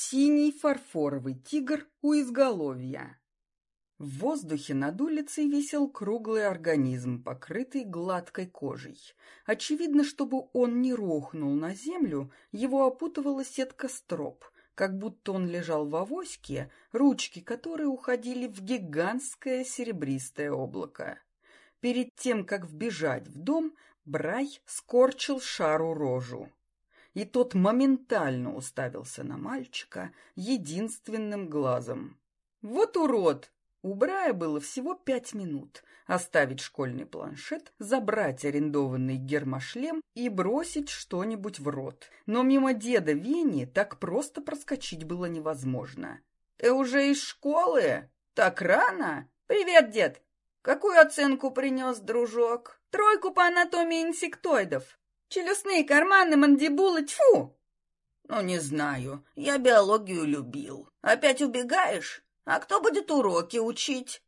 Синий фарфоровый тигр у изголовья. В воздухе над улицей висел круглый организм, покрытый гладкой кожей. Очевидно, чтобы он не рухнул на землю, его опутывала сетка строп, как будто он лежал в авоське, ручки которой уходили в гигантское серебристое облако. Перед тем, как вбежать в дом, Брай скорчил шару рожу. И тот моментально уставился на мальчика единственным глазом. «Вот урод!» У Брая было всего пять минут оставить школьный планшет, забрать арендованный гермошлем и бросить что-нибудь в рот. Но мимо деда Вени так просто проскочить было невозможно. «Ты уже из школы? Так рано? Привет, дед! Какую оценку принес, дружок? Тройку по анатомии инсектоидов. Челюстные карманы, мандибулы, тьфу!» «Ну, не знаю. Я биологию любил. Опять убегаешь? А кто будет уроки учить?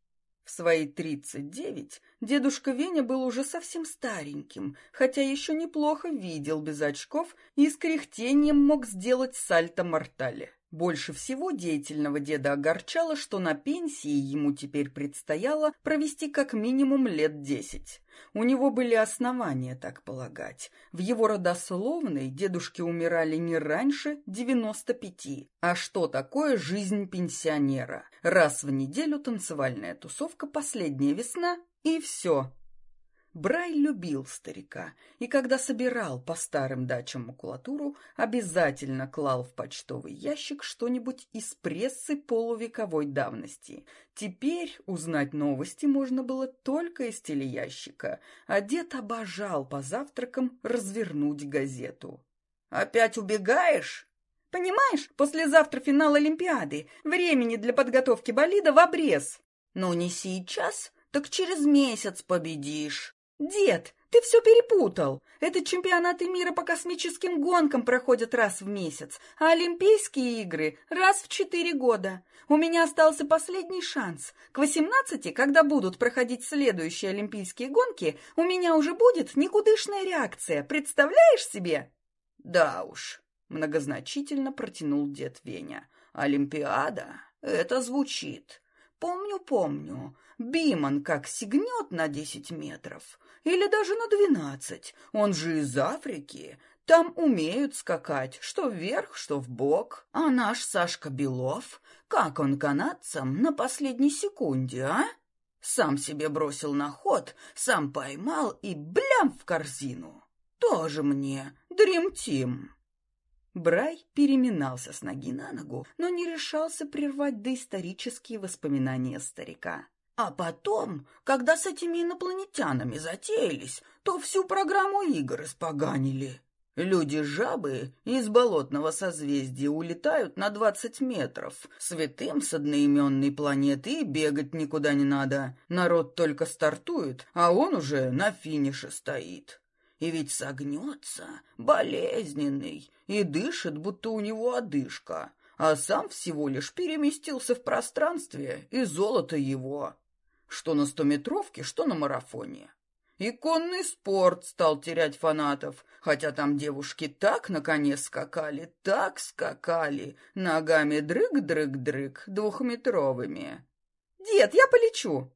В свои тридцать девять дедушка Веня был уже совсем стареньким, хотя еще неплохо видел без очков и с кряхтением мог сделать сальто-мортале. Больше всего деятельного деда огорчало, что на пенсии ему теперь предстояло провести как минимум лет десять. У него были основания так полагать. В его родословной дедушки умирали не раньше девяносто пяти. А что такое жизнь пенсионера? Раз в неделю танцевальная тусовка «Последняя весна» и все. Брай любил старика, и когда собирал по старым дачам макулатуру, обязательно клал в почтовый ящик что-нибудь из прессы полувековой давности. Теперь узнать новости можно было только из телеящика, а дед обожал по завтракам развернуть газету. «Опять убегаешь?» «Понимаешь, послезавтра финал Олимпиады, времени для подготовки болида в обрез». «Ну, не сейчас, так через месяц победишь». «Дед, ты все перепутал. Это чемпионаты мира по космическим гонкам проходят раз в месяц, а Олимпийские игры раз в четыре года. У меня остался последний шанс. К восемнадцати, когда будут проходить следующие Олимпийские гонки, у меня уже будет никудышная реакция. Представляешь себе?» «Да уж», — многозначительно протянул дед Веня. «Олимпиада? Это звучит. Помню, помню. Биман как сигнет на десять метров. Или даже на двенадцать. Он же из Африки. Там умеют скакать, что вверх, что в бок. А наш Сашка Белов, как он канадцам на последней секунде, а? Сам себе бросил на ход, сам поймал и блям в корзину. Тоже мне, дримтим. Брай переминался с ноги на ногу, но не решался прервать доисторические воспоминания старика. А потом, когда с этими инопланетянами затеялись, то всю программу игр испоганили. Люди-жабы из болотного созвездия улетают на двадцать метров. Святым с одноименной планеты и бегать никуда не надо. Народ только стартует, а он уже на финише стоит. И ведь согнется, болезненный, и дышит, будто у него одышка, а сам всего лишь переместился в пространстве, и золото его что на стометровке, что на марафоне. И конный спорт стал терять фанатов, хотя там девушки так на коне скакали, так скакали, ногами дрык-дрык-дрык, двухметровыми. «Дед, я полечу!»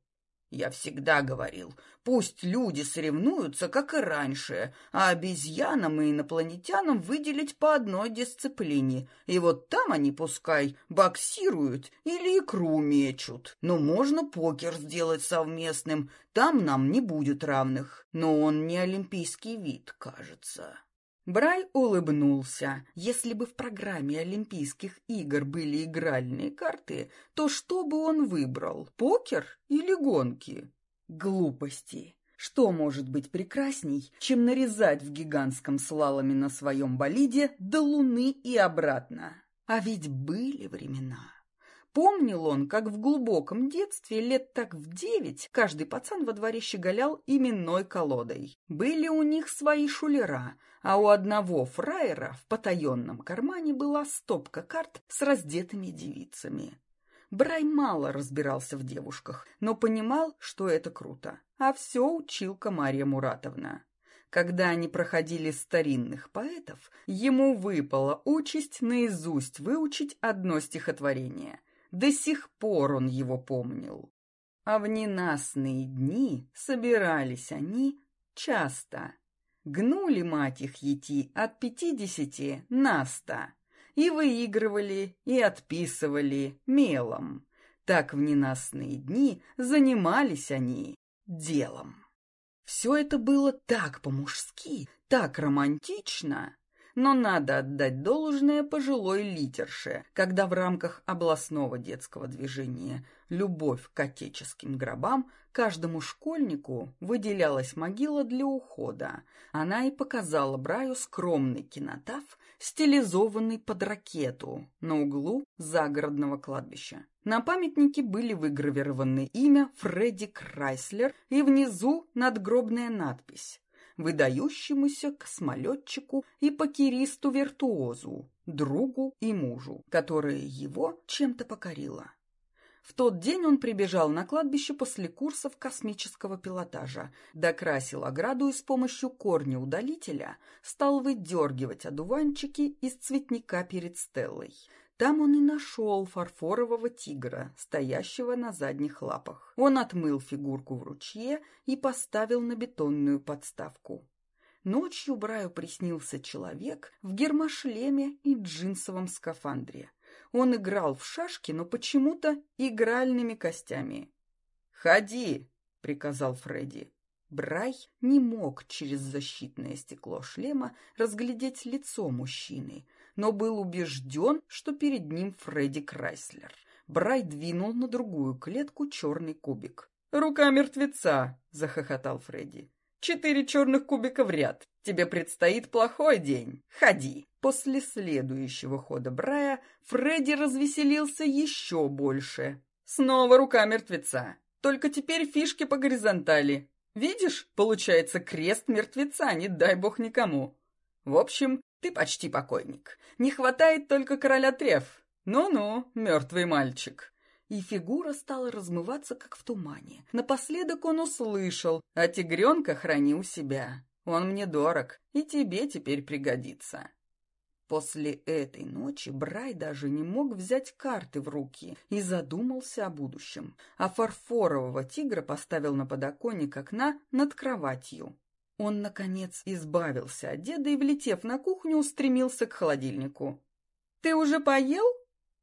Я всегда говорил, пусть люди соревнуются, как и раньше, а обезьянам и инопланетянам выделить по одной дисциплине. И вот там они пускай боксируют или икру мечут. Но можно покер сделать совместным, там нам не будет равных. Но он не олимпийский вид, кажется. Брай улыбнулся. Если бы в программе Олимпийских игр были игральные карты, то что бы он выбрал, покер или гонки? Глупости. Что может быть прекрасней, чем нарезать в гигантском слаломе на своем болиде до Луны и обратно? А ведь были времена. Помнил он, как в глубоком детстве, лет так в девять, каждый пацан во дворе щеголял именной колодой. Были у них свои шулера, а у одного фраера в потаенном кармане была стопка карт с раздетыми девицами. Брай мало разбирался в девушках, но понимал, что это круто. А все училка Марья Муратовна. Когда они проходили старинных поэтов, ему выпала участь наизусть выучить одно стихотворение. До сих пор он его помнил. А в ненастные дни собирались они часто. Гнули мать их ети от пятидесяти на ста. И выигрывали, и отписывали мелом. Так в ненастные дни занимались они делом. Все это было так по-мужски, так романтично. Но надо отдать должное пожилой литерше, когда в рамках областного детского движения «Любовь к отеческим гробам» каждому школьнику выделялась могила для ухода. Она и показала Браю скромный кинотаф, стилизованный под ракету на углу загородного кладбища. На памятнике были выгравированы имя Фредди Крайслер и внизу надгробная надпись выдающемуся космолетчику и покеристу-виртуозу, другу и мужу, которая его чем-то покорила. В тот день он прибежал на кладбище после курсов космического пилотажа, докрасил ограду и с помощью корня удалителя стал выдергивать одуванчики из цветника перед Стеллой. Там он и нашел фарфорового тигра, стоящего на задних лапах. Он отмыл фигурку в ручье и поставил на бетонную подставку. Ночью Браю приснился человек в гермошлеме и джинсовом скафандре. Он играл в шашки, но почему-то игральными костями. «Ходи!» — приказал Фредди. Брай не мог через защитное стекло шлема разглядеть лицо мужчины, но был убежден, что перед ним Фредди Крайслер. Брай двинул на другую клетку черный кубик. «Рука мертвеца!» — захохотал Фредди. «Четыре черных кубика в ряд. Тебе предстоит плохой день. Ходи!» После следующего хода Брая Фредди развеселился еще больше. «Снова рука мертвеца. Только теперь фишки по горизонтали. Видишь, получается крест мертвеца, не дай бог никому. В общем, ты почти покойник. Не хватает только короля Треф. Ну-ну, мертвый мальчик. И фигура стала размываться, как в тумане. Напоследок он услышал, а тигренка храни у себя. Он мне дорог, и тебе теперь пригодится. После этой ночи Брай даже не мог взять карты в руки и задумался о будущем, а фарфорового тигра поставил на подоконник окна над кроватью. Он, наконец, избавился от деда и, влетев на кухню, устремился к холодильнику. «Ты уже поел?»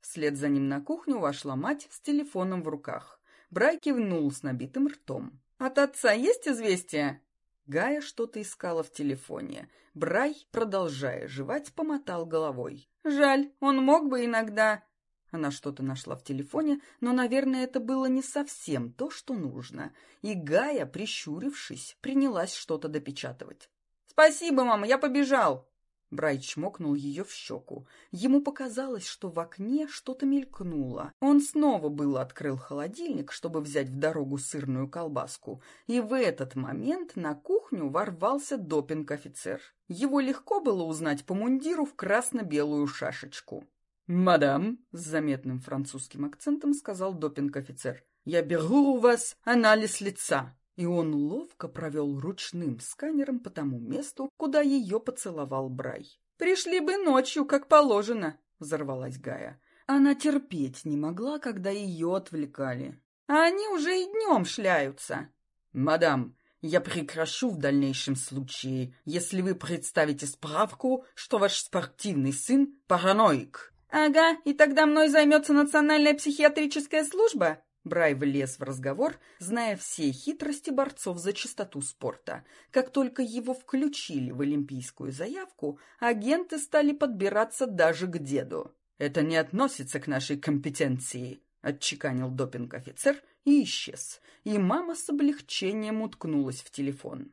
Вслед за ним на кухню вошла мать с телефоном в руках. Брай кивнул с набитым ртом. «От отца есть известия?» Гая что-то искала в телефоне. Брай, продолжая жевать, помотал головой. «Жаль, он мог бы иногда...» Она что-то нашла в телефоне, но, наверное, это было не совсем то, что нужно. И Гая, прищурившись, принялась что-то допечатывать. «Спасибо, мама, я побежал!» Брайт чмокнул ее в щеку. Ему показалось, что в окне что-то мелькнуло. Он снова было открыл холодильник, чтобы взять в дорогу сырную колбаску, и в этот момент на кухню ворвался допинг-офицер. Его легко было узнать по мундиру в красно-белую шашечку. «Мадам», — с заметным французским акцентом сказал допинг-офицер, «я беру у вас анализ лица». И он ловко провел ручным сканером по тому месту, куда ее поцеловал Брай. «Пришли бы ночью, как положено», — взорвалась Гая. Она терпеть не могла, когда ее отвлекали. «А они уже и днем шляются». «Мадам, я прекращу в дальнейшем случае, если вы представите справку, что ваш спортивный сын параноик». «Ага, и тогда мной займется Национальная психиатрическая служба?» Брай влез в разговор, зная все хитрости борцов за чистоту спорта. Как только его включили в олимпийскую заявку, агенты стали подбираться даже к деду. «Это не относится к нашей компетенции», — отчеканил допинг-офицер и исчез. И мама с облегчением уткнулась в телефон.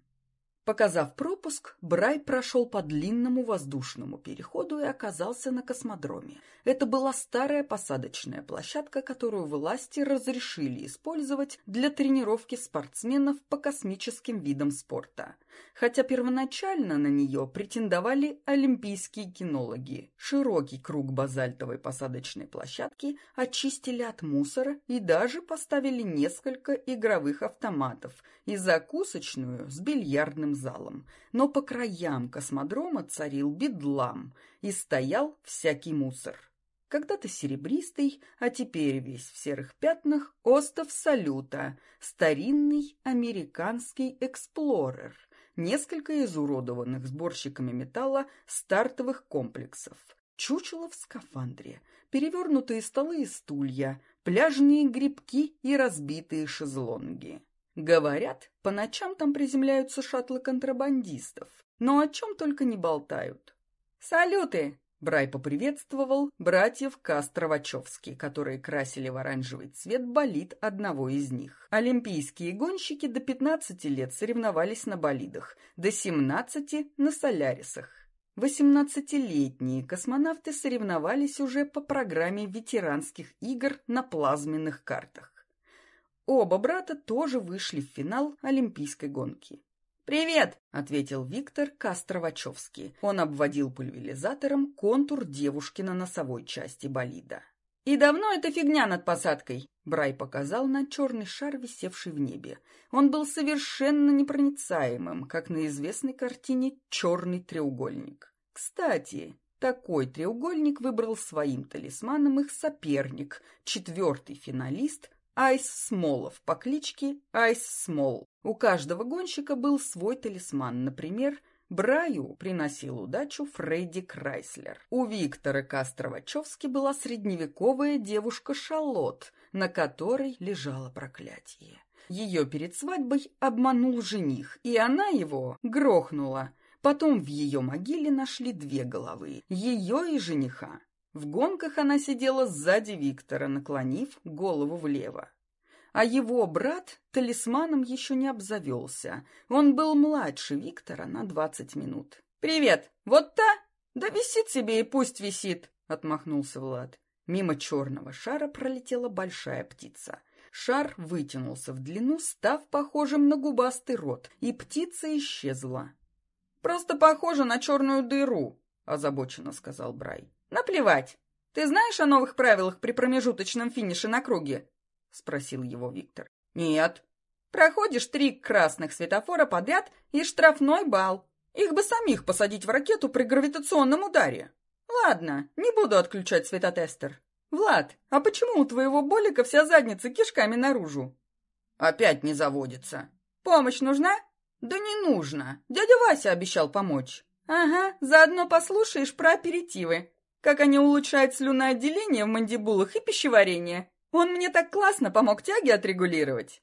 Показав пропуск, Брай прошел по длинному воздушному переходу и оказался на космодроме. Это была старая посадочная площадка, которую власти разрешили использовать для тренировки спортсменов по космическим видам спорта. Хотя первоначально на нее претендовали олимпийские кинологи. Широкий круг базальтовой посадочной площадки очистили от мусора и даже поставили несколько игровых автоматов и закусочную с бильярдным залом, но по краям космодрома царил бедлам и стоял всякий мусор. Когда-то серебристый, а теперь весь в серых пятнах, остов салюта, старинный американский эксплорер, несколько изуродованных сборщиками металла стартовых комплексов, чучело в скафандре, перевернутые столы и стулья, пляжные грибки и разбитые шезлонги. Говорят, по ночам там приземляются шаттлы контрабандистов, но о чем только не болтают. «Салюты!» Брай поприветствовал братьев Кастро-Вачовски, которые красили в оранжевый цвет болид одного из них. Олимпийские гонщики до 15 лет соревновались на болидах, до 17 — на солярисах. 18-летние космонавты соревновались уже по программе ветеранских игр на плазменных картах. Оба брата тоже вышли в финал Олимпийской гонки. «Привет!» — ответил Виктор Кастровачевский. Он обводил пульверизатором контур девушки на носовой части болида. «И давно эта фигня над посадкой?» Брай показал на черный шар, висевший в небе. Он был совершенно непроницаемым, как на известной картине «Черный треугольник». Кстати, такой треугольник выбрал своим талисманом их соперник, четвертый финалист Айс Смолов по кличке Айс Смол. У каждого гонщика был свой талисман. Например, Браю приносил удачу Фредди Крайслер. У Виктора Кастровачевски была средневековая девушка Шалот, на которой лежало проклятие. Ее перед свадьбой обманул жених, и она его грохнула. Потом в ее могиле нашли две головы, ее и жениха. В гонках она сидела сзади Виктора, наклонив голову влево. А его брат талисманом еще не обзавелся. Он был младше Виктора на двадцать минут. «Привет! Вот та? Да висит себе и пусть висит!» — отмахнулся Влад. Мимо черного шара пролетела большая птица. Шар вытянулся в длину, став похожим на губастый рот, и птица исчезла. «Просто похоже на черную дыру», — озабоченно сказал Брай. «Наплевать. Ты знаешь о новых правилах при промежуточном финише на круге?» — спросил его Виктор. «Нет. Проходишь три красных светофора подряд и штрафной балл. Их бы самих посадить в ракету при гравитационном ударе. Ладно, не буду отключать светотестер. Влад, а почему у твоего болика вся задница кишками наружу?» «Опять не заводится. Помощь нужна?» «Да не нужно. Дядя Вася обещал помочь». «Ага, заодно послушаешь про аперитивы. Как они улучшают слюноотделение в мандибулах и пищеварение. Он мне так классно помог тяги отрегулировать».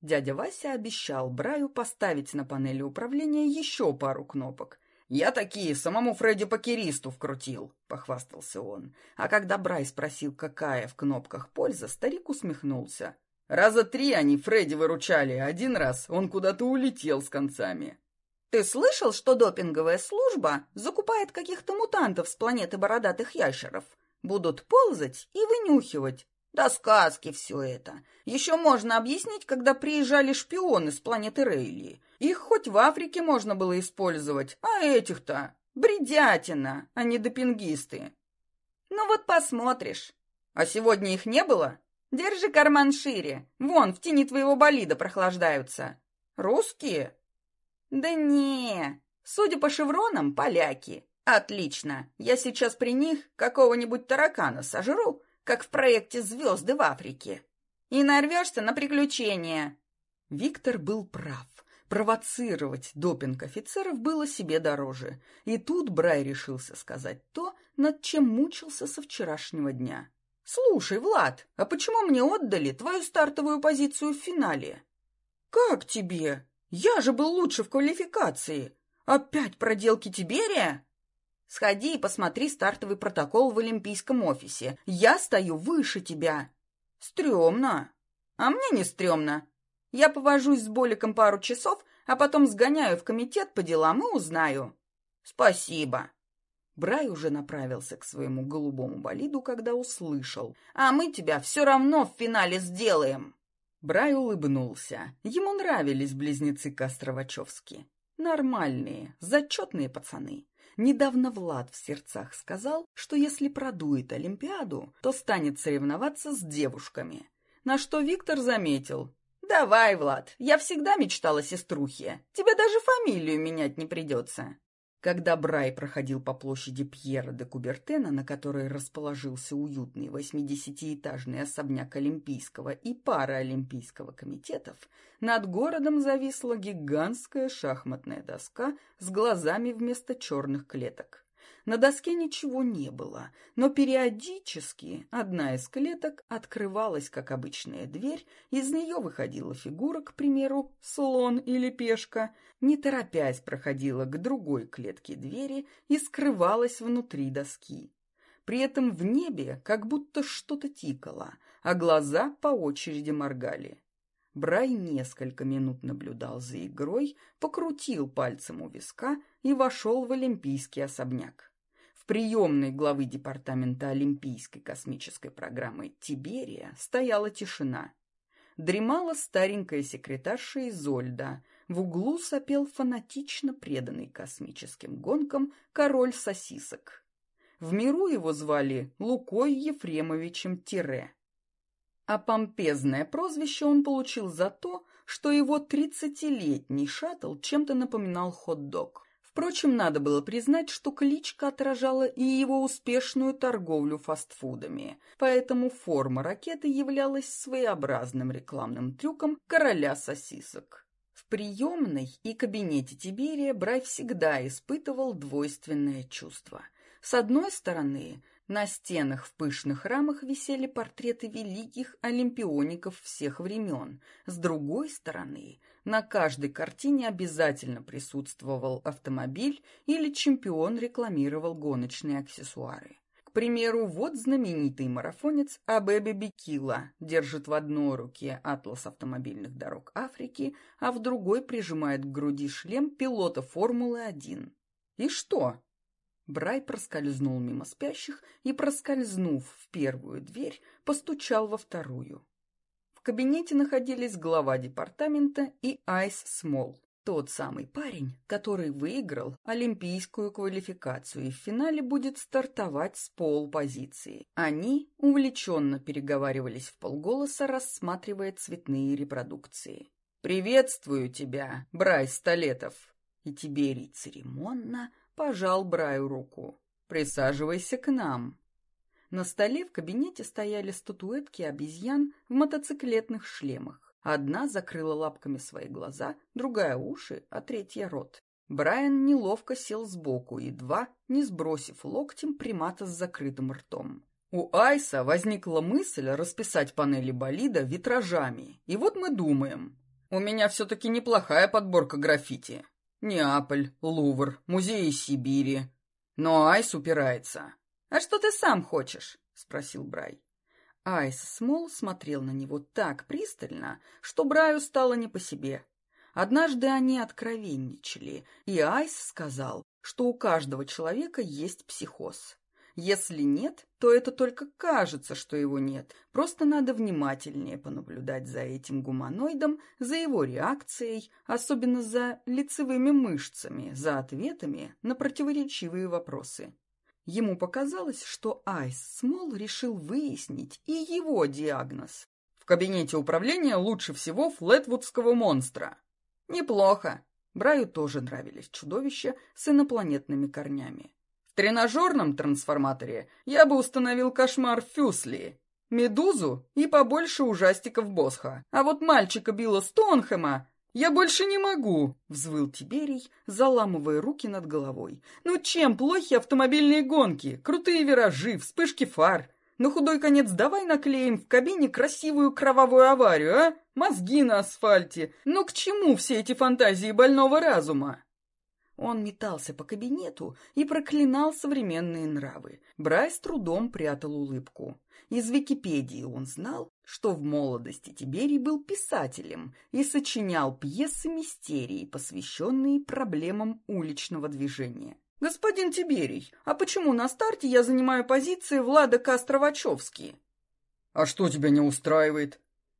Дядя Вася обещал Браю поставить на панели управления еще пару кнопок. «Я такие самому Фредди Покеристу вкрутил», — похвастался он. А когда Брай спросил, какая в кнопках польза, старик усмехнулся. Раза три они Фредди выручали, один раз он куда-то улетел с концами. Ты слышал, что допинговая служба закупает каких-то мутантов с планеты бородатых ящеров? Будут ползать и вынюхивать. Да сказки все это. Еще можно объяснить, когда приезжали шпионы с планеты Рейли. Их хоть в Африке можно было использовать, а этих-то бредятина, а не допингисты. Ну вот посмотришь. А сегодня их не было? Держи карман шире. Вон, в тени твоего болида прохлаждаются. Русские? Да не. Судя по шевронам, поляки. Отлично. Я сейчас при них какого-нибудь таракана сожру, как в проекте «Звезды в Африке». И нарвешься на приключения. Виктор был прав. Провоцировать допинг офицеров было себе дороже. И тут Брай решился сказать то, над чем мучился со вчерашнего дня. «Слушай, Влад, а почему мне отдали твою стартовую позицию в финале?» «Как тебе? Я же был лучше в квалификации. Опять проделки Тиберия?» «Сходи и посмотри стартовый протокол в Олимпийском офисе. Я стою выше тебя». «Стремно». «А мне не стремно. Я повожусь с Боликом пару часов, а потом сгоняю в комитет по делам и узнаю». «Спасибо». Брай уже направился к своему голубому болиду, когда услышал. «А мы тебя все равно в финале сделаем!» Брай улыбнулся. Ему нравились близнецы Костровачевски. Нормальные, зачетные пацаны. Недавно Влад в сердцах сказал, что если продует Олимпиаду, то станет соревноваться с девушками. На что Виктор заметил. «Давай, Влад, я всегда мечтала сеструхе. Тебе даже фамилию менять не придется». Когда Брай проходил по площади Пьера де Кубертена, на которой расположился уютный восьмидесятиэтажный особняк Олимпийского и Параолимпийского комитетов, над городом зависла гигантская шахматная доска с глазами вместо черных клеток. На доске ничего не было, но периодически одна из клеток открывалась, как обычная дверь, из нее выходила фигура, к примеру, слон или пешка, не торопясь проходила к другой клетке двери и скрывалась внутри доски. При этом в небе как будто что-то тикало, а глаза по очереди моргали. Брай несколько минут наблюдал за игрой, покрутил пальцем у виска и вошел в олимпийский особняк приемной главы департамента Олимпийской космической программы Тиберия стояла тишина. Дремала старенькая секретарша Изольда. В углу сопел фанатично преданный космическим гонкам король сосисок. В миру его звали Лукой Ефремовичем Тире. А помпезное прозвище он получил за то, что его тридцатилетний шаттл чем-то напоминал хот-дог. Впрочем, надо было признать, что кличка отражала и его успешную торговлю фастфудами, поэтому форма ракеты являлась своеобразным рекламным трюком короля сосисок. В приемной и кабинете Тиберия Брай всегда испытывал двойственное чувство. С одной стороны, на стенах в пышных рамах висели портреты великих олимпиоников всех времен. С другой стороны, на каждой картине обязательно присутствовал автомобиль или чемпион рекламировал гоночные аксессуары. К примеру, вот знаменитый марафонец Абебе Бекила держит в одной руке атлас автомобильных дорог Африки, а в другой прижимает к груди шлем пилота Формулы-1. И что? Брай проскользнул мимо спящих и, проскользнув в первую дверь, постучал во вторую. Кабинете находились глава департамента и Айс Смол, тот самый парень, который выиграл олимпийскую квалификацию и в финале будет стартовать с полпозиции. Они увлеченно переговаривались в полголоса, рассматривая цветные репродукции. «Приветствую тебя, Брай Столетов!» И Тиберий церемонно пожал Браю руку. «Присаживайся к нам!» На столе в кабинете стояли статуэтки обезьян в мотоциклетных шлемах. Одна закрыла лапками свои глаза, другая — уши, а третья — рот. Брайан неловко сел сбоку, едва не сбросив локтем примата с закрытым ртом. У Айса возникла мысль расписать панели болида витражами. И вот мы думаем. У меня все-таки неплохая подборка граффити. Неаполь, Лувр, музеи Сибири. Но Айс упирается. «А что ты сам хочешь?» — спросил Брай. Айс Смол смотрел на него так пристально, что Браю стало не по себе. Однажды они откровенничали, и Айс сказал, что у каждого человека есть психоз. Если нет, то это только кажется, что его нет. Просто надо внимательнее понаблюдать за этим гуманоидом, за его реакцией, особенно за лицевыми мышцами, за ответами на противоречивые вопросы. Ему показалось, что Айс Смол решил выяснить и его диагноз. В кабинете управления лучше всего флетвудского монстра. Неплохо. Браю тоже нравились чудовища с инопланетными корнями. В тренажерном трансформаторе я бы установил кошмар Фюсли, Медузу и побольше ужастиков Босха. А вот мальчика Билла Стоунхэма «Я больше не могу!» — взвыл Тиберий, заламывая руки над головой. «Ну чем плохи автомобильные гонки? Крутые виражи, вспышки фар. На худой конец давай наклеим в кабине красивую кровавую аварию, а? Мозги на асфальте. Ну к чему все эти фантазии больного разума?» Он метался по кабинету и проклинал современные нравы. Брайс трудом прятал улыбку. Из Википедии он знал, что в молодости Тиберий был писателем и сочинял пьесы мистерии, посвященные проблемам уличного движения. «Господин Тиберий, а почему на старте я занимаю позиции Влада Кастровачевски?» «А что тебя не устраивает?»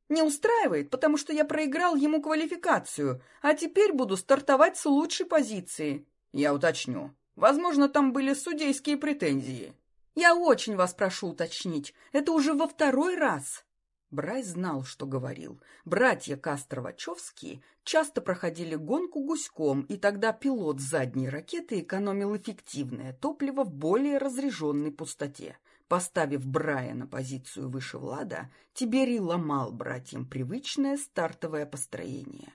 «Не устраивает, потому что я проиграл ему квалификацию, а теперь буду стартовать с лучшей позиции». «Я уточню. Возможно, там были судейские претензии». «Я очень вас прошу уточнить. Это уже во второй раз». Брай знал, что говорил. Братья Кастро-Вачовские часто проходили гонку гуськом, и тогда пилот задней ракеты экономил эффективное топливо в более разряженной пустоте. Поставив Брая на позицию выше Влада, Тиберий ломал братьям привычное стартовое построение.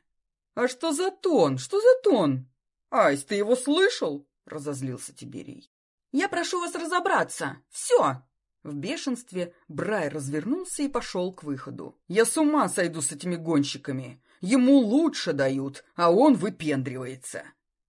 «А что за тон? Что за тон? Айс, ты его слышал?» — разозлился Тиберий. «Я прошу вас разобраться. Все!» В бешенстве Брай развернулся и пошел к выходу. «Я с ума сойду с этими гонщиками! Ему лучше дают, а он выпендривается!»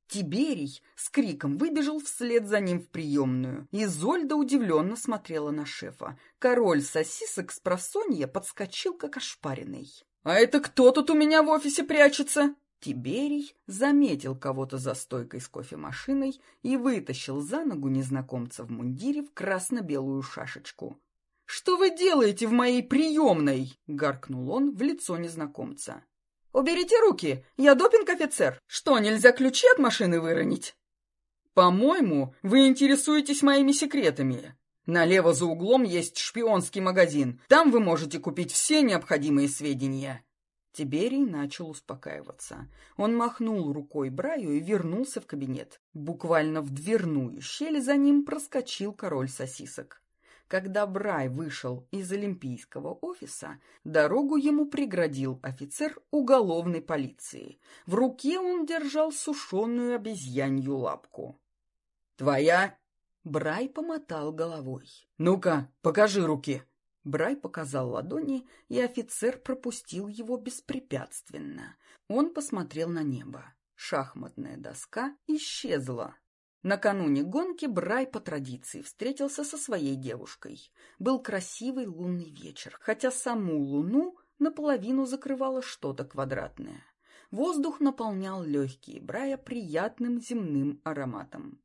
Тиберий с криком выбежал вслед за ним в приемную. Изольда удивленно смотрела на шефа. Король сосисок с просонья подскочил, как ошпаренный. «А это кто тут у меня в офисе прячется?» Тиберий заметил кого-то за стойкой с кофемашиной и вытащил за ногу незнакомца в мундире в красно-белую шашечку. «Что вы делаете в моей приемной?» — гаркнул он в лицо незнакомца. «Уберите руки! Я допинг-офицер! Что, нельзя ключи от машины выронить?» «По-моему, вы интересуетесь моими секретами. Налево за углом есть шпионский магазин. Там вы можете купить все необходимые сведения». Тиберий начал успокаиваться. Он махнул рукой Браю и вернулся в кабинет. Буквально в дверную щель за ним проскочил король сосисок. Когда Брай вышел из Олимпийского офиса, дорогу ему преградил офицер уголовной полиции. В руке он держал сушеную обезьянью лапку. «Твоя?» Брай помотал головой. «Ну-ка, покажи руки!» Брай показал ладони, и офицер пропустил его беспрепятственно. Он посмотрел на небо. Шахматная доска исчезла. Накануне гонки Брай по традиции встретился со своей девушкой. Был красивый лунный вечер, хотя саму луну наполовину закрывало что-то квадратное. Воздух наполнял легкие Брая приятным земным ароматом.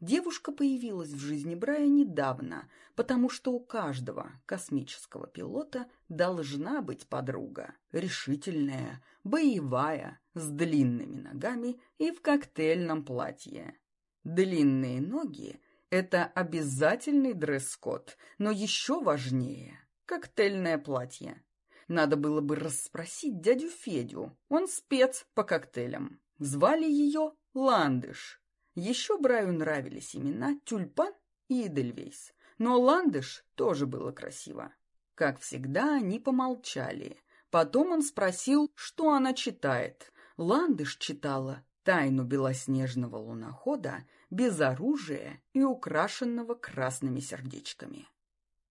Девушка появилась в жизни Брая недавно, потому что у каждого космического пилота должна быть подруга. Решительная, боевая, с длинными ногами и в коктейльном платье. Длинные ноги – это обязательный дресс-код, но еще важнее – коктейльное платье. Надо было бы расспросить дядю Федю, он спец по коктейлям. Звали ее Ландыш. Еще Браю нравились имена Тюльпан и Эдельвейс, но Ландыш тоже было красиво. Как всегда, они помолчали. Потом он спросил, что она читает. Ландыш читала тайну белоснежного лунохода без оружия и украшенного красными сердечками.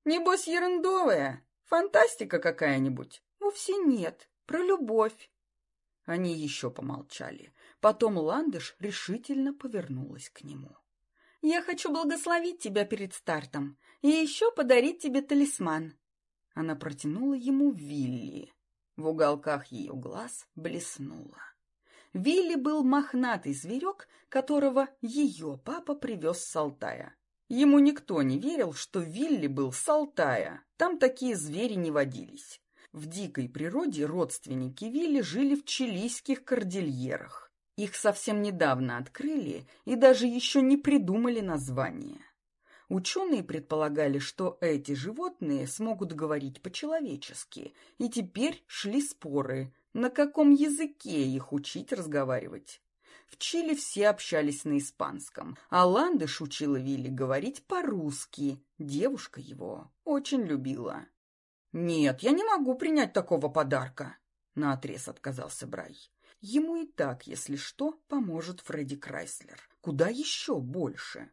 «Небось, ерундовая, фантастика какая-нибудь?» «Вовсе нет, про любовь». Они еще помолчали. Потом Ландыш решительно повернулась к нему. «Я хочу благословить тебя перед стартом и еще подарить тебе талисман». Она протянула ему Вилли. В уголках ее глаз блеснула. Вилли был мохнатый зверек, которого ее папа привез с Алтая. Ему никто не верил, что Вилли был с Алтая. Там такие звери не водились. В дикой природе родственники Вилли жили в чилийских кордильерах. Их совсем недавно открыли и даже еще не придумали название. Ученые предполагали, что эти животные смогут говорить по-человечески, и теперь шли споры, на каком языке их учить разговаривать? В Чили все общались на испанском, а Ландыш учила Вилли говорить по-русски. Девушка его очень любила. «Нет, я не могу принять такого подарка», — наотрез отказался Брай. Ему и так, если что, поможет Фредди Крайслер. Куда еще больше?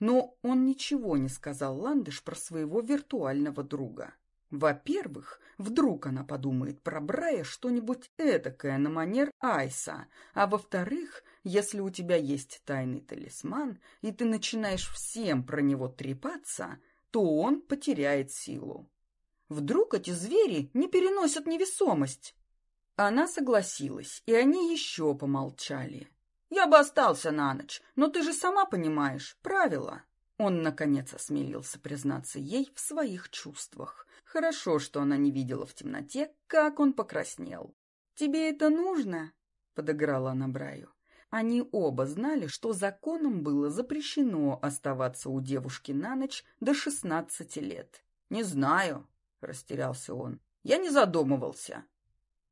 Но он ничего не сказал Ландыш про своего виртуального друга. Во-первых, вдруг она подумает про Брая что-нибудь эдакое на манер Айса, а во-вторых, если у тебя есть тайный талисман, и ты начинаешь всем про него трепаться, то он потеряет силу. Вдруг эти звери не переносят невесомость? Она согласилась, и они еще помолчали. «Я бы остался на ночь, но ты же сама понимаешь, правила». Он, наконец, осмелился признаться ей в своих чувствах. Хорошо, что она не видела в темноте, как он покраснел. «Тебе это нужно?» — подыграла она Браю. Они оба знали, что законом было запрещено оставаться у девушки на ночь до шестнадцати лет. «Не знаю», — растерялся он. Я не задумывался.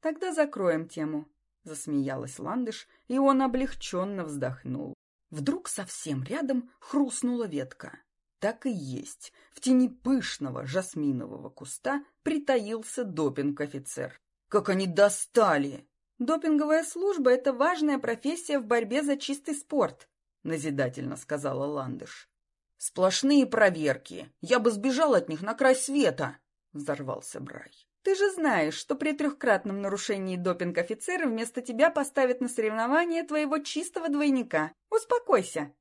Тогда закроем тему, засмеялась Ландыш, и он облегченно вздохнул. Вдруг совсем рядом хрустнула ветка. Так и есть. В тени пышного жасминового куста притаился допинг-офицер. Как они достали! Допинговая служба — это важная профессия в борьбе за чистый спорт, назидательно сказала Ландыш. Сплошные проверки. Я бы сбежал от них на край света, взорвался Брай. Ты же знаешь, что при трехкратном нарушении допинг-офицера вместо тебя поставят на соревнование твоего чистого двойника. Успокойся.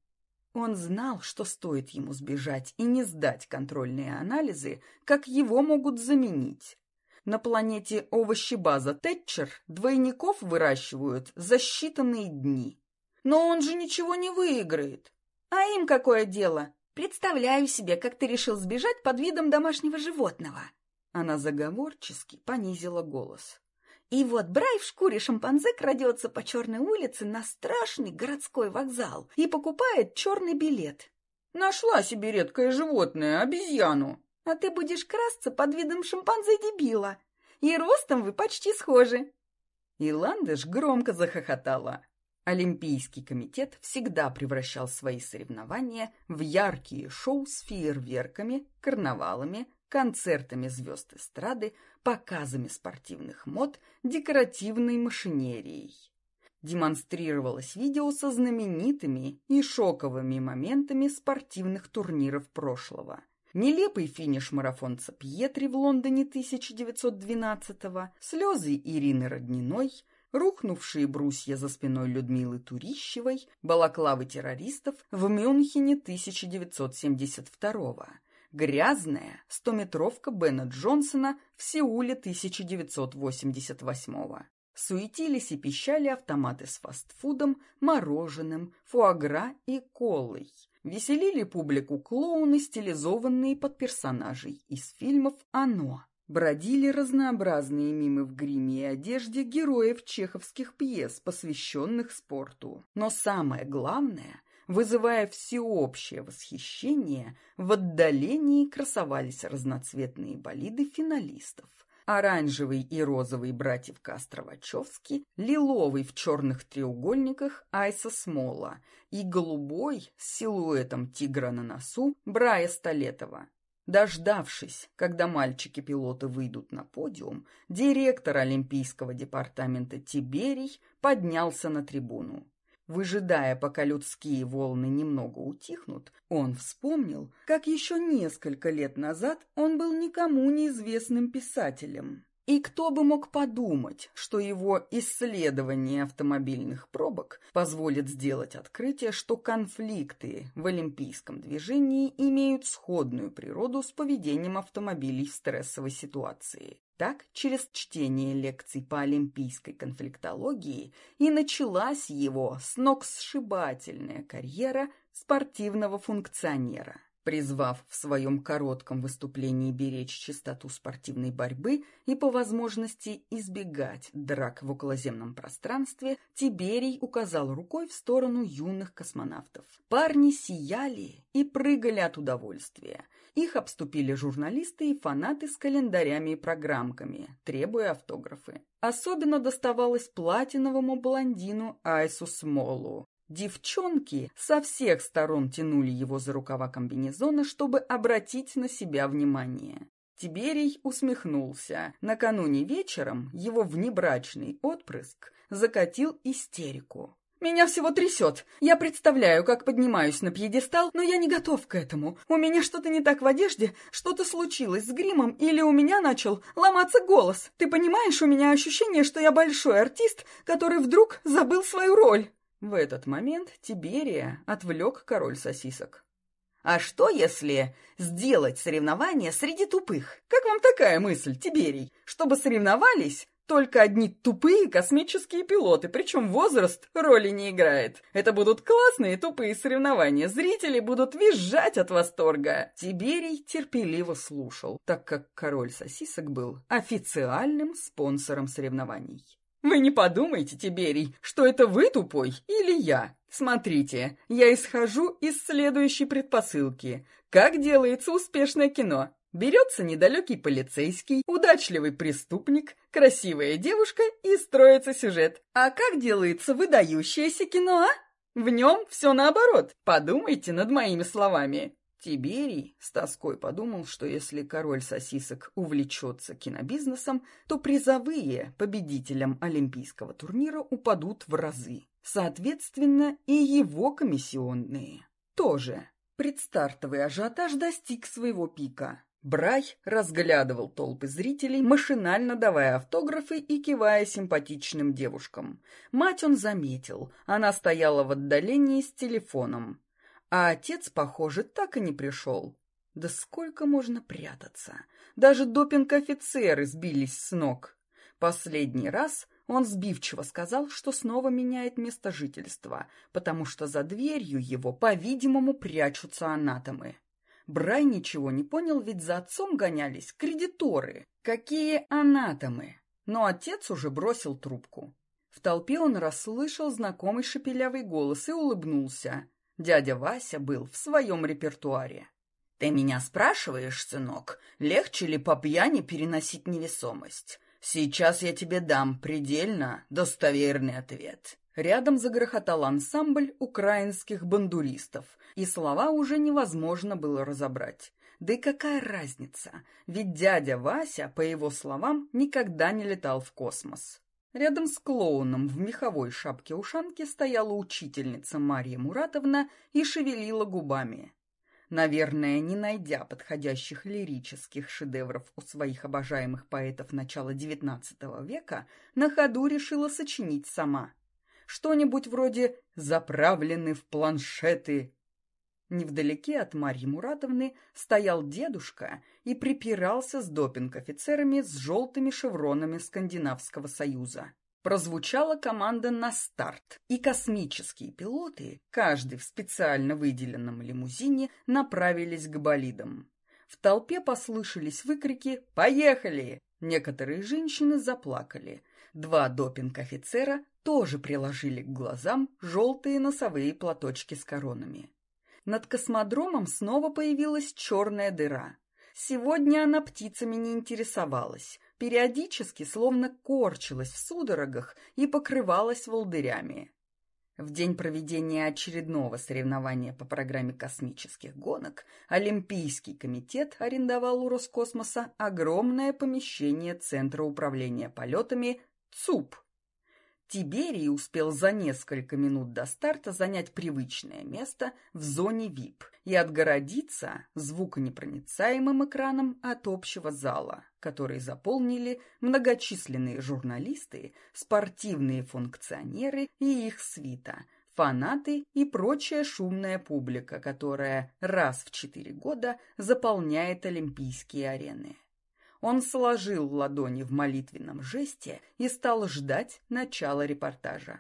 Он знал, что стоит ему сбежать и не сдать контрольные анализы, как его могут заменить. На планете овощебаза Тэтчер двойников выращивают за считанные дни. Но он же ничего не выиграет. А им какое дело? Представляю себе, как ты решил сбежать под видом домашнего животного. Она заговорчески понизила голос. И вот Брай в шкуре шимпанзе крадется по черной улице на страшный городской вокзал и покупает черный билет. Нашла себе редкое животное, обезьяну. А ты будешь красться под видом шимпанзе-дебила. И ростом вы почти схожи. И Ландыш громко захохотала. Олимпийский комитет всегда превращал свои соревнования в яркие шоу с фейерверками, карнавалами, концертами звезд эстрады, показами спортивных мод, декоративной машинерией. Демонстрировалось видео со знаменитыми и шоковыми моментами спортивных турниров прошлого. Нелепый финиш марафонца Пьетри в Лондоне 1912-го, слезы Ирины Родниной, рухнувшие брусья за спиной Людмилы Турищевой, балаклавы террористов в Мюнхене 1972-го, грязная стометровка Бена Джонсона в Сеуле 1988-го. Суетились и пищали автоматы с фастфудом, мороженым, фуагра и колой. Веселили публику клоуны, стилизованные под персонажей из фильмов «Оно». Бродили разнообразные мимы в гриме и одежде героев чеховских пьес, посвященных спорту. Но самое главное – вызывая всеобщее восхищение, в отдалении красовались разноцветные болиды финалистов. Оранжевый и розовый братьев Кастро-Вачовски, лиловый в черных треугольниках Айса Смола и голубой с силуэтом тигра на носу Брая Столетова. Дождавшись, когда мальчики-пилоты выйдут на подиум, директор Олимпийского департамента Тиберий поднялся на трибуну. Выжидая, пока людские волны немного утихнут, он вспомнил, как еще несколько лет назад он был никому неизвестным писателем. И кто бы мог подумать, что его исследование автомобильных пробок позволит сделать открытие, что конфликты в олимпийском движении имеют сходную природу с поведением автомобилей в стрессовой ситуации. Так, через чтение лекций по олимпийской конфликтологии и началась его сногсшибательная карьера спортивного функционера призвав в своем коротком выступлении беречь чистоту спортивной борьбы и по возможности избегать драк в околоземном пространстве, Тиберий указал рукой в сторону юных космонавтов. Парни сияли и прыгали от удовольствия. Их обступили журналисты и фанаты с календарями и программками, требуя автографы. Особенно доставалось платиновому блондину Айсу Смолу, Девчонки со всех сторон тянули его за рукава комбинезона, чтобы обратить на себя внимание. Тиберий усмехнулся. Накануне вечером его внебрачный отпрыск закатил истерику. «Меня всего трясет. Я представляю, как поднимаюсь на пьедестал, но я не готов к этому. У меня что-то не так в одежде, что-то случилось с гримом, или у меня начал ломаться голос. Ты понимаешь, у меня ощущение, что я большой артист, который вдруг забыл свою роль». В этот момент Тиберия отвлек король сосисок. «А что, если сделать соревнования среди тупых? Как вам такая мысль, Тиберий? Чтобы соревновались только одни тупые космические пилоты, причем возраст роли не играет. Это будут классные тупые соревнования, зрители будут визжать от восторга. Тиберий терпеливо слушал, так как король сосисок был официальным спонсором соревнований. Вы не подумайте, Тиберий, что это вы тупой или я. Смотрите, я исхожу из следующей предпосылки. Как делается успешное кино? Берется недалекий полицейский, удачливый преступник, красивая девушка и строится сюжет. А как делается выдающееся кино, а? В нем все наоборот. Подумайте над моими словами. Тиберий с тоской подумал, что если король сосисок увлечется кинобизнесом, то призовые победителям Олимпийского турнира упадут в разы. Соответственно, и его комиссионные тоже. Предстартовый ажиотаж достиг своего пика. Брай разглядывал толпы зрителей, машинально давая автографы и кивая симпатичным девушкам. Мать он заметил, она стояла в отдалении с телефоном. А отец, похоже, так и не пришел. Да сколько можно прятаться? Даже допинг-офицеры сбились с ног. Последний раз он сбивчиво сказал, что снова меняет место жительства, потому что за дверью его, по-видимому, прячутся анатомы. Брай ничего не понял, ведь за отцом гонялись кредиторы. Какие анатомы? Но отец уже бросил трубку. В толпе он расслышал знакомый шепелявый голос и улыбнулся. Дядя Вася был в своем репертуаре. «Ты меня спрашиваешь, сынок, легче ли по пьяни переносить невесомость? Сейчас я тебе дам предельно достоверный ответ. Рядом загрохотал ансамбль украинских бандуристов, и слова уже невозможно было разобрать. Да и какая разница, ведь дядя Вася, по его словам, никогда не летал в космос. Рядом с клоуном в меховой шапке-ушанке стояла учительница Марья Муратовна и шевелила губами. Наверное, не найдя подходящих лирических шедевров у своих обожаемых поэтов начала XIX века, на ходу решила сочинить сама – что-нибудь вроде «заправлены в планшеты». Невдалеке от Марьи Муратовны стоял дедушка и припирался с допинг-офицерами с желтыми шевронами Скандинавского союза. Прозвучала команда на старт, и космические пилоты, каждый в специально выделенном лимузине, направились к болидам. В толпе послышались выкрики «Поехали!». Некоторые женщины заплакали. Два допинг-офицера тоже приложили к глазам желтые носовые платочки с коронами. Над космодромом снова появилась черная дыра. Сегодня она птицами не интересовалась, периодически словно корчилась в судорогах и покрывалась волдырями. В день проведения очередного соревнования по программе космических гонок Олимпийский комитет арендовал у Роскосмоса огромное помещение Центра управления полетами ЦУП Тиберий успел за несколько минут до старта занять привычное место в зоне VIP и отгородиться звуконепроницаемым экраном от общего зала, который заполнили многочисленные журналисты, спортивные функционеры и их свита, фанаты и прочая шумная публика, которая раз в четыре года заполняет олимпийские арены. Он сложил ладони в молитвенном жесте и стал ждать начала репортажа.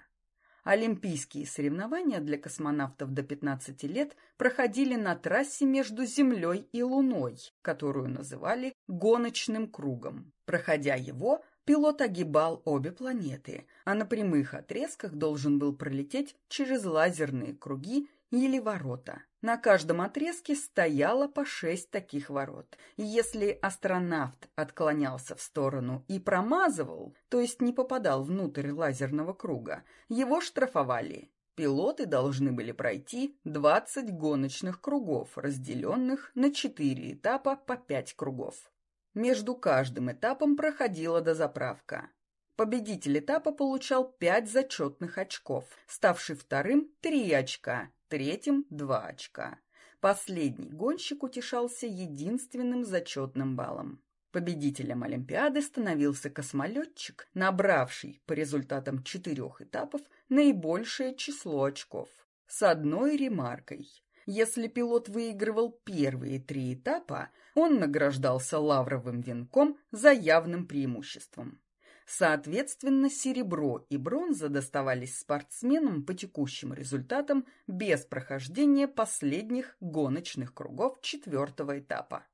Олимпийские соревнования для космонавтов до 15 лет проходили на трассе между Землей и Луной, которую называли «гоночным кругом». Проходя его, пилот огибал обе планеты, а на прямых отрезках должен был пролететь через лазерные круги или ворота. На каждом отрезке стояло по шесть таких ворот. И если астронавт отклонялся в сторону и промазывал, то есть не попадал внутрь лазерного круга, его штрафовали. Пилоты должны были пройти 20 гоночных кругов, разделенных на 4 этапа по 5 кругов. Между каждым этапом проходила дозаправка. Победитель этапа получал 5 зачетных очков, ставший вторым – 3 очка, третьим – два очка. Последний гонщик утешался единственным зачетным баллом. Победителем Олимпиады становился космолетчик, набравший по результатам четырех этапов наибольшее число очков. С одной ремаркой. Если пилот выигрывал первые три этапа, он награждался лавровым венком за явным преимуществом. Соответственно, серебро и бронза доставались спортсменам по текущим результатам без прохождения последних гоночных кругов четвертого этапа.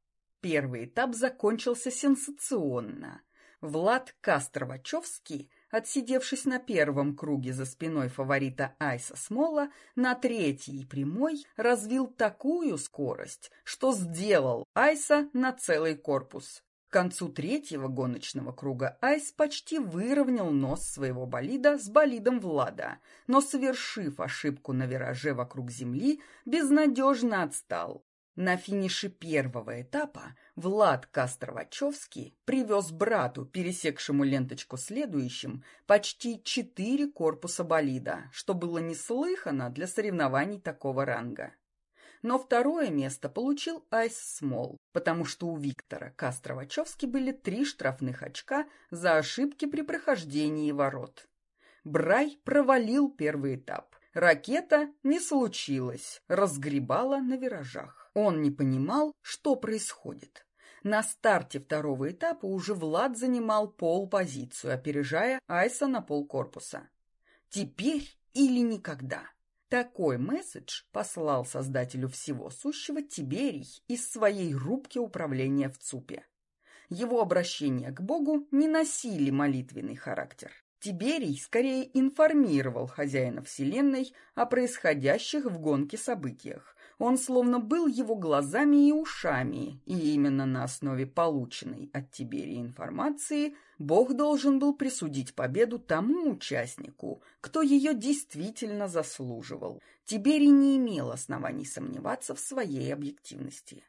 Первый этап закончился сенсационно. Влад Кастровачевский отсидевшись на первом круге за спиной фаворита Айса Смола, на третьей прямой развил такую скорость, что сделал Айса на целый корпус. К концу третьего гоночного круга Айс почти выровнял нос своего болида с болидом Влада, но, совершив ошибку на вираже вокруг Земли, безнадежно отстал. На финише первого этапа Влад Костровачевский привез брату, пересекшему ленточку следующим, почти четыре корпуса болида, что было неслыхано для соревнований такого ранга. Но второе место получил Айс Смол, потому что у Виктора Костровачевски были три штрафных очка за ошибки при прохождении ворот. Брай провалил первый этап. Ракета не случилась, разгребала на виражах. Он не понимал, что происходит. На старте второго этапа уже Влад занимал пол-позицию, опережая Айса на полкорпуса. Теперь или никогда. Такой месседж послал создателю всего сущего Тиберий из своей рубки управления в ЦУПе. Его обращения к Богу не носили молитвенный характер. Тиберий скорее информировал хозяина Вселенной о происходящих в гонке событиях, он словно был его глазами и ушами, и именно на основе полученной от Тиберии информации Бог должен был присудить победу тому участнику, кто ее действительно заслуживал. Тиберий не имел оснований сомневаться в своей объективности.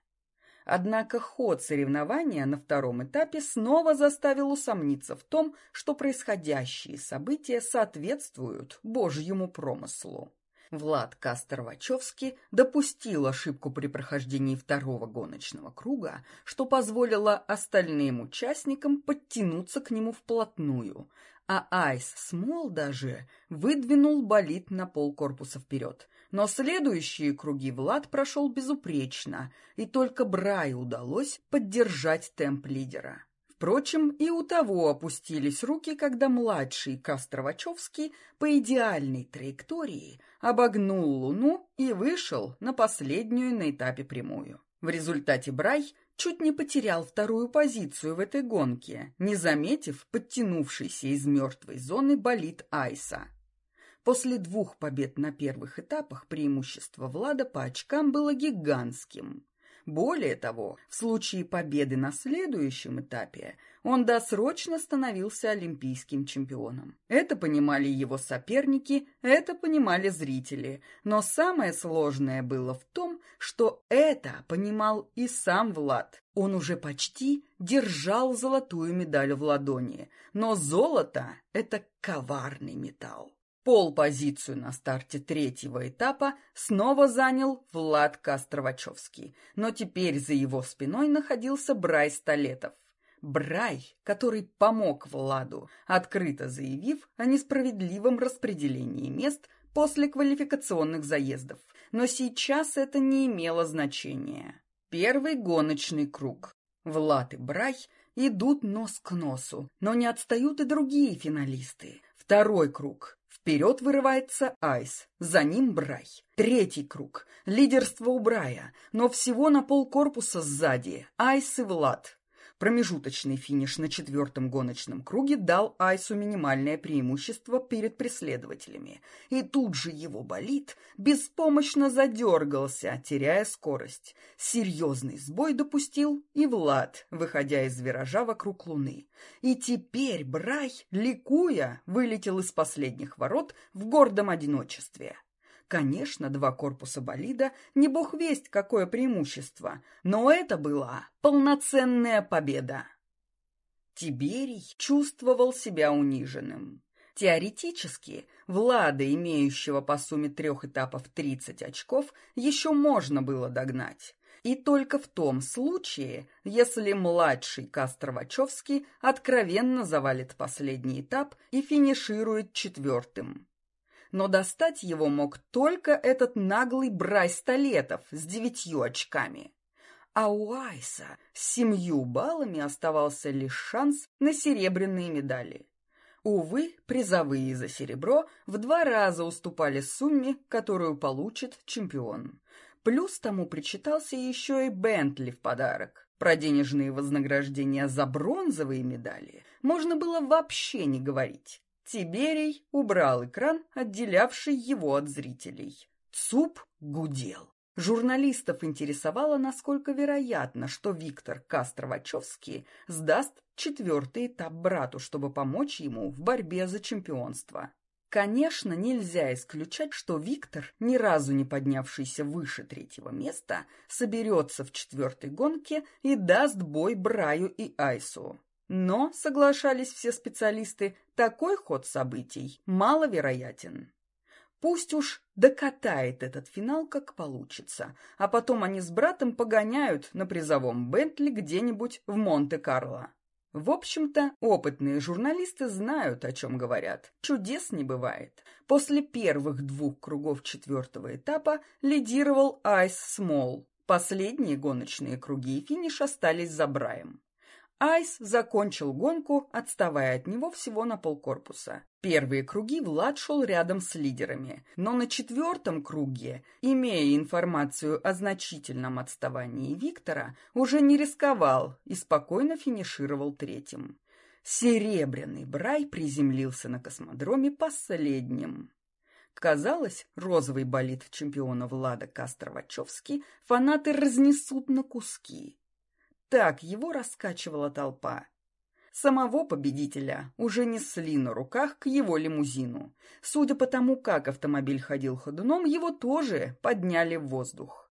Однако ход соревнования на втором этапе снова заставил усомниться в том, что происходящие события соответствуют Божьему промыслу. Влад Кастер-Вачовский допустил ошибку при прохождении второго гоночного круга, что позволило остальным участникам подтянуться к нему вплотную, а Айс Смол даже выдвинул болид на полкорпуса вперед. Но следующие круги Влад прошел безупречно, и только Браю удалось поддержать темп лидера. Впрочем, и у того опустились руки, когда младший Костровачевский по идеальной траектории обогнул Луну и вышел на последнюю на этапе прямую. В результате Брай чуть не потерял вторую позицию в этой гонке, не заметив подтянувшийся из мертвой зоны болид Айса. После двух побед на первых этапах преимущество Влада по очкам было гигантским. Более того, в случае победы на следующем этапе он досрочно становился олимпийским чемпионом. Это понимали его соперники, это понимали зрители, но самое сложное было в том, что это понимал и сам Влад. Он уже почти держал золотую медаль в ладони, но золото – это коварный металл. Пол-позицию на старте третьего этапа снова занял Влад Костровачевский, но теперь за его спиной находился Брай Столетов. Брай, который помог Владу, открыто заявив о несправедливом распределении мест после квалификационных заездов. Но сейчас это не имело значения. Первый гоночный круг. Влад и Брай идут нос к носу, но не отстают и другие финалисты. Второй круг. Вперед вырывается Айс, за ним Брай. Третий круг. Лидерство у Брая, но всего на полкорпуса сзади. Айс и Влад. Промежуточный финиш на четвертом гоночном круге дал Айсу минимальное преимущество перед преследователями, и тут же его болид беспомощно задергался, теряя скорость. Серьезный сбой допустил и Влад, выходя из виража вокруг Луны. И теперь Брай, ликуя, вылетел из последних ворот в гордом одиночестве. Конечно, два корпуса болида не бог весть какое преимущество, но это была полноценная победа. Тиберий чувствовал себя униженным. Теоретически, Влада, имеющего по сумме трех этапов 30 очков, еще можно было догнать. И только в том случае, если младший Костровачевский откровенно завалит последний этап и финиширует четвертым но достать его мог только этот наглый Брай Столетов с девятью очками. А у Айса с семью баллами оставался лишь шанс на серебряные медали. Увы, призовые за серебро в два раза уступали сумме, которую получит чемпион. Плюс тому причитался еще и Бентли в подарок. Про денежные вознаграждения за бронзовые медали можно было вообще не говорить. Тиберий убрал экран, отделявший его от зрителей. ЦУП гудел. Журналистов интересовало, насколько вероятно, что Виктор Кастровачевский сдаст четвертый этап брату, чтобы помочь ему в борьбе за чемпионство. Конечно, нельзя исключать, что Виктор, ни разу не поднявшийся выше третьего места, соберется в четвертой гонке и даст бой Браю и Айсу. Но, соглашались все специалисты, такой ход событий маловероятен. Пусть уж докатает этот финал, как получится, а потом они с братом погоняют на призовом Бентли где-нибудь в Монте-Карло. В общем-то, опытные журналисты знают, о чем говорят. Чудес не бывает. После первых двух кругов четвертого этапа лидировал Айс Смол. Последние гоночные круги и финиш остались за Браем. Айс закончил гонку, отставая от него всего на полкорпуса. Первые круги Влад шел рядом с лидерами, но на четвертом круге, имея информацию о значительном отставании Виктора, уже не рисковал и спокойно финишировал третьим. Серебряный Брай приземлился на космодроме последним. Казалось, розовый болид чемпиона Влада Кастровачевский фанаты разнесут на куски. Так его раскачивала толпа. Самого победителя уже несли на руках к его лимузину. Судя по тому, как автомобиль ходил ходуном, его тоже подняли в воздух.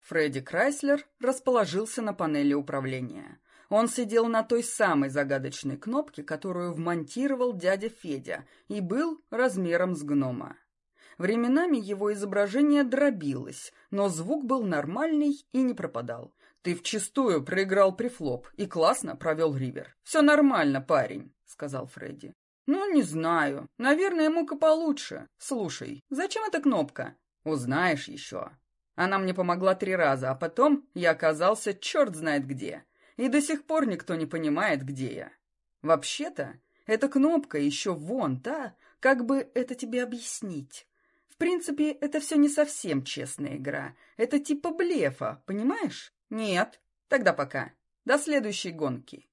Фредди Крайслер расположился на панели управления. Он сидел на той самой загадочной кнопке, которую вмонтировал дядя Федя, и был размером с гнома. Временами его изображение дробилось, но звук был нормальный и не пропадал. «Ты вчистую проиграл прифлоп и классно провел ривер. Все нормально, парень», — сказал Фредди. «Ну, не знаю. Наверное, мука получше. Слушай, зачем эта кнопка?» «Узнаешь еще». Она мне помогла три раза, а потом я оказался черт знает где. И до сих пор никто не понимает, где я. Вообще-то, эта кнопка еще вон та, как бы это тебе объяснить. Принципе, это все не совсем честная игра. Это типа блефа, понимаешь? «Нет, тогда пока. До следующей гонки».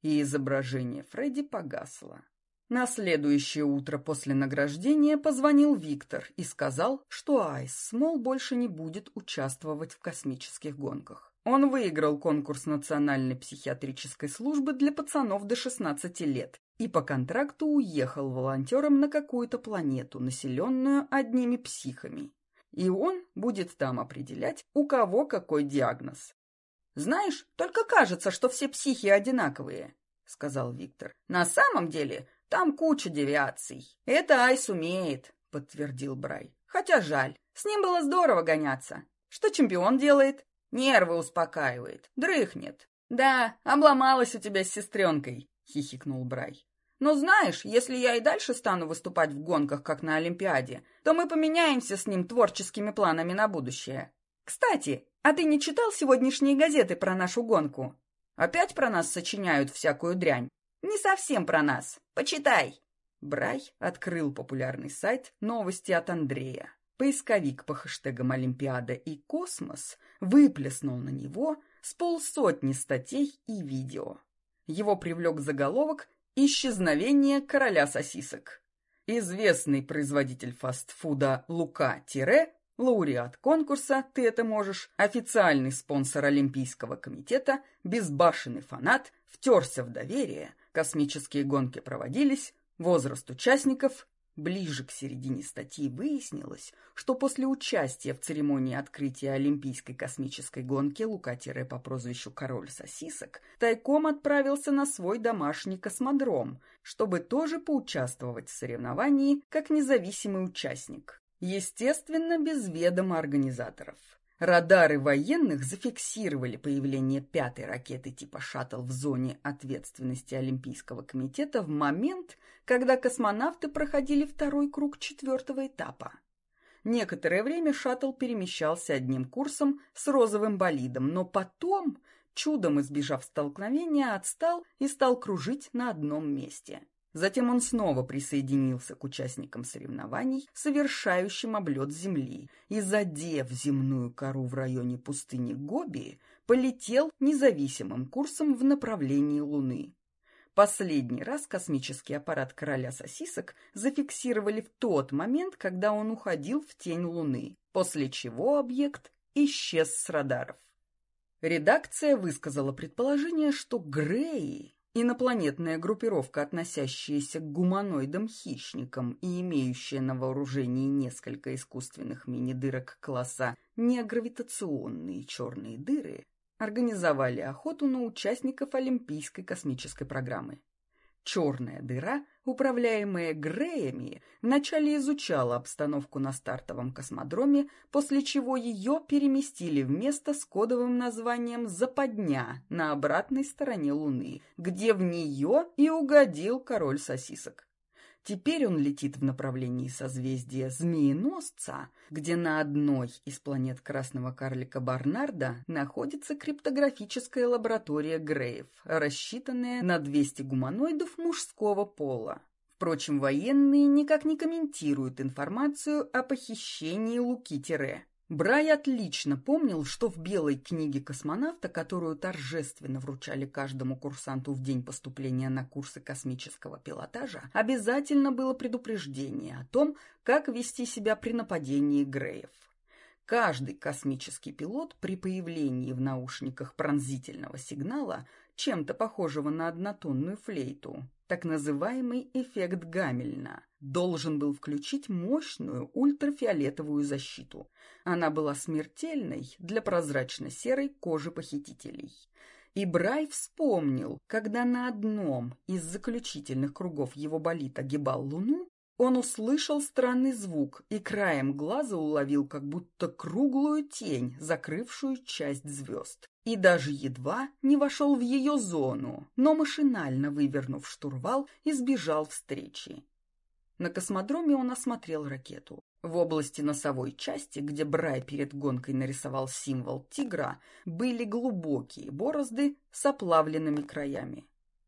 И изображение Фредди погасло. На следующее утро после награждения позвонил Виктор и сказал, что Айс Смол больше не будет участвовать в космических гонках. Он выиграл конкурс Национальной психиатрической службы для пацанов до 16 лет и по контракту уехал волонтером на какую-то планету, населенную одними психами и он будет там определять, у кого какой диагноз. «Знаешь, только кажется, что все психи одинаковые», — сказал Виктор. «На самом деле там куча девиаций. Это Айс умеет», — подтвердил Брай. «Хотя жаль, с ним было здорово гоняться. Что чемпион делает? Нервы успокаивает, дрыхнет». «Да, обломалась у тебя с сестренкой», — хихикнул Брай. Но знаешь, если я и дальше стану выступать в гонках, как на Олимпиаде, то мы поменяемся с ним творческими планами на будущее. Кстати, а ты не читал сегодняшние газеты про нашу гонку? Опять про нас сочиняют всякую дрянь. Не совсем про нас. Почитай. Брай открыл популярный сайт «Новости от Андрея». Поисковик по хэштегам «Олимпиада» и «Космос» выплеснул на него с полсотни статей и видео. Его привлек заголовок Исчезновение короля сосисок. Известный производитель фастфуда Лука-Тире, лауреат конкурса «Ты это можешь», официальный спонсор Олимпийского комитета, безбашенный фанат, втерся в доверие, космические гонки проводились, возраст участников Ближе к середине статьи выяснилось, что после участия в церемонии открытия Олимпийской космической гонки Лука-Тире по прозвищу «Король сосисок» тайком отправился на свой домашний космодром, чтобы тоже поучаствовать в соревновании как независимый участник. Естественно, без ведома организаторов. Радары военных зафиксировали появление пятой ракеты типа «Шаттл» в зоне ответственности Олимпийского комитета в момент, когда космонавты проходили второй круг четвертого этапа. Некоторое время шаттл перемещался одним курсом с розовым болидом, но потом, чудом избежав столкновения, отстал и стал кружить на одном месте. Затем он снова присоединился к участникам соревнований, совершающим облет Земли, и, задев земную кору в районе пустыни Гоби, полетел независимым курсом в направлении Луны. Последний раз космический аппарат короля сосисок зафиксировали в тот момент, когда он уходил в тень Луны, после чего объект исчез с радаров. Редакция высказала предположение, что Греи, инопланетная группировка, относящаяся к гуманоидам-хищникам и имеющая на вооружении несколько искусственных мини-дырок класса негравитационные черные дыры, организовали охоту на участников Олимпийской космической программы. Черная дыра, управляемая Греями, вначале изучала обстановку на стартовом космодроме, после чего ее переместили в место с кодовым названием «Западня» на обратной стороне Луны, где в нее и угодил король сосисок. Теперь он летит в направлении созвездия Змееносца, где на одной из планет красного карлика Барнарда находится криптографическая лаборатория Греев, рассчитанная на 200 гуманоидов мужского пола. Впрочем, военные никак не комментируют информацию о похищении Луки-Тире. Брай отлично помнил, что в белой книге космонавта, которую торжественно вручали каждому курсанту в день поступления на курсы космического пилотажа, обязательно было предупреждение о том, как вести себя при нападении Греев. Каждый космический пилот при появлении в наушниках пронзительного сигнала, чем-то похожего на однотонную флейту, так называемый эффект Гамельна, должен был включить мощную ультрафиолетовую защиту. Она была смертельной для прозрачно-серой кожи похитителей. И Брай вспомнил, когда на одном из заключительных кругов его болит огибал Луну, он услышал странный звук и краем глаза уловил как будто круглую тень, закрывшую часть звезд. И даже едва не вошел в ее зону, но машинально вывернув штурвал, избежал встречи. На космодроме он осмотрел ракету. В области носовой части, где Брай перед гонкой нарисовал символ тигра, были глубокие борозды с оплавленными краями.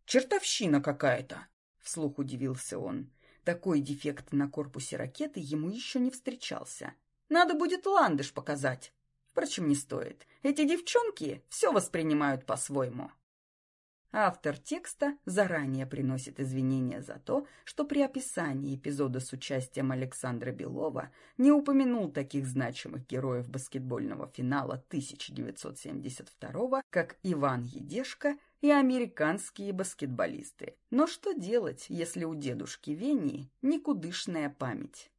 «Чертовщина какая-то!» — вслух удивился он. Такой дефект на корпусе ракеты ему еще не встречался. Надо будет ландыш показать. Впрочем, не стоит. Эти девчонки все воспринимают по-своему. Автор текста заранее приносит извинения за то, что при описании эпизода с участием Александра Белова не упомянул таких значимых героев баскетбольного финала 1972 как Иван Едешко и американские баскетболисты. Но что делать, если у дедушки Вени никудышная память?